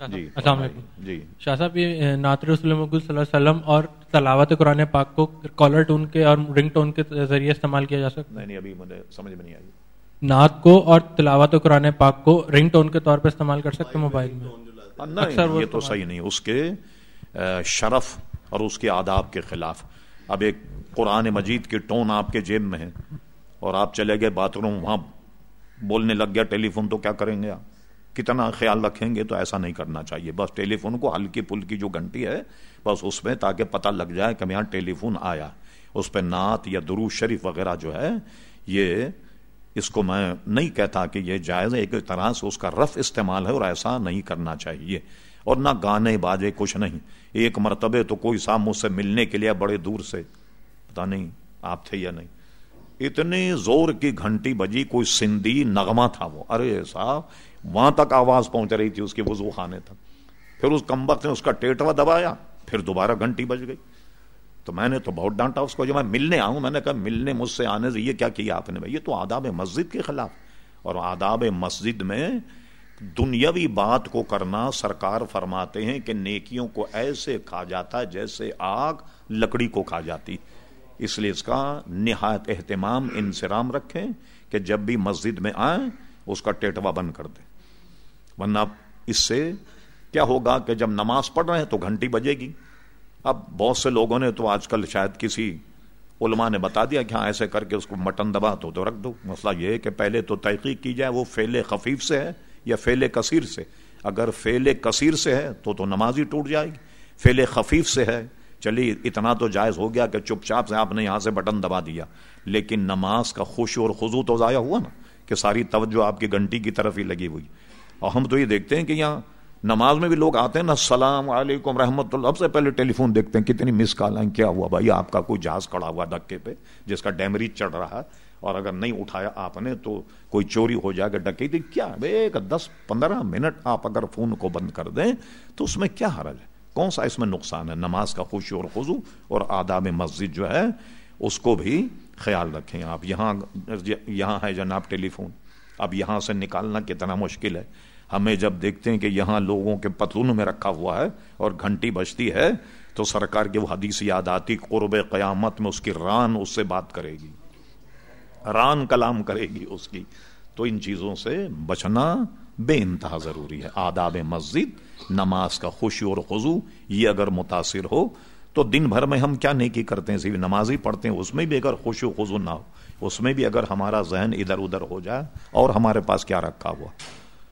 جی السلام علیکم۔ جی۔ شاہ صاحب یہ نعت رسول مقبول صلی اللہ علیہ وسلم اور تلاوت قرآن پاک کو کالر ٹون کے اور رنگ ٹون کے ذریعے استعمال کیا جا سکتا نہیں نہیں ابھی مجھے سمجھ میں نہیں آئی۔ نعت کو اور تلاوت قرآن پاک کو رنگ ٹون کے طور پہ استعمال کر سکتے ہیں موبائل میں؟ اکثر نہیں وہ یہ تو صحیح نہیں۔ اس کے شرف اور اس کے آداب کے خلاف۔ اب ایک قرآن مجید کی ٹون آپ کے جیب میں ہے اور آپ چلے گئے باتھ روم وہاں بولنے لگ گیا ٹیلی فون تو کیا کریں گے آپ؟ کتنا خیال رکھیں گے تو ایسا نہیں کرنا چاہیے۔ بس ٹیلی فون کو ہلکی پھلکی جو گھنٹی ہے، بس اس میں تاکہ پتہ لگ جائے کہ یہاں ٹیلی فون آیا۔ اس پہ نعت یا درو شریف وغیرہ جو ہے، یہ اس کو میں نہیں کہتا کہ یہ جائز ہے، ایک طرح سے اس کا رف استعمال ہے اور ایسا نہیں کرنا چاہیے۔ اور نہ گانے باجے کچھ نہیں۔ ایک مرتبہ تو کوئی صاحب مجھ سے ملنے کے لیے بڑے دور سے۔ پتا نہیں آپ تھے یا نہیں۔ اتنے زور کی گھنٹی بجی کوئی سندھی نغمہ تھا وہ۔ ارے صاحب، وہاں تک آواز پہنچ رہی تھی اس کے وضو خانے تک۔ پھر اس کمبخت نے اس کا ٹیٹوا دبایا، پھر دوبارہ گھنٹی بج گئی۔ تو میں نے تو بہت ڈانٹا اس کو جب میں ملنے آؤں۔ میں نے کہا، ملنے مجھ سے آنے سے یہ کیا کیا آپ نے؟ یہ تو آداب مسجد کے خلاف۔ اور آداب مسجد میں دنیاوی بات کو کرنا سرکار فرماتے ہیں کہ نیکیوں کو ایسے کھا جاتا جیسے آگ لکڑی کو کھا جاتی۔ اس لیے اس کا نہایت اہتمام انسرام رکھیں کہ جب بھی مسجد میں آئیں، اس کا ٹیٹوا بند کر دیں۔ ورنہ اس سے کیا ہوگا کہ جب نماز پڑھ رہے ہیں تو گھنٹی بجے گی۔ اب بہت سے لوگوں نے تو آج کل شاید کسی علماء نے بتا دیا کہ ہاں ایسے کر کے اس کو مٹن دبا تو تو رکھ دو۔ مسئلہ یہ ہے کہ پہلے تو تحقیق کی جائے، وہ فیل خفیف سے ہے یا فیل کثیر سے۔ اگر فیل کثیر سے ہے تو تو نماز ہی ٹوٹ جائے گی۔ فیل خفیف سے ہے چلیے اتنا تو جائز ہو گیا کہ چپ چاپ سے آپ نے یہاں سے بٹن دبا دیا۔ لیکن نماز کا خوش اور خضو تو ضائع ہوا نا کہ ساری توجہ آپ کی گھنٹی کی طرف ہی لگی ہوئی۔ اور ہم تو یہ دیکھتے ہیں کہ یہاں نماز میں بھی لوگ آتے ہیں نا، السلام علیکم رحمت اللہ، سب سے پہلے ٹیلی فون دیکھتے ہیں، کتنی مس کال آئیں کیا ہوا بھائی؟ آپ کا کوئی جہاز کھڑا ہوا دھکے پہ، جس کا ڈیمریج چڑھ رہا ہے، اور اگر نہیں اٹھایا آپ نے تو کوئی چوری ہو جائے گا ڈکیتی کیا؟ ایک دس پندرہ منٹ آپ اگر فون کو بند کر دیں تو اس میں کیا حرج ہے؟ کون سا اس میں نقصان ہے؟ نماز کا خوشی اور خضو اور آداب مسجد جو ہے، اس کو بھی خیال رکھیں آپ۔ یہاں یہاں ہے جناب ٹیلی فون۔ اب یہاں سے نکالنا کتنا مشکل ہے۔ ہمیں جب دیکھتے ہیں کہ یہاں لوگوں کے پتلون میں رکھا ہوا ہے اور گھنٹی بجتی ہے، تو سرکار کی وہ حدیث یاد آتی، قرب قیامت میں اس کی ران اس سے بات کرے گی۔ ران کلام کرے گی اس کی۔ تو ان چیزوں سے بچنا بے انتہا ضروری ہے۔ آداب مسجد، نماز کا خوشی اور خضو یہ اگر متاثر ہو، تو دن بھر میں ہم کیا نیکی کرتے ہیں؟ صرف نماز ہی پڑھتے ہیں، اس میں بھی اگر خوشی و خضو نہ ہو، اس میں بھی اگر ہمارا ذہن ادھر ادھر ہو جائے اور ہمارے پاس کیا رکھا ہوا۔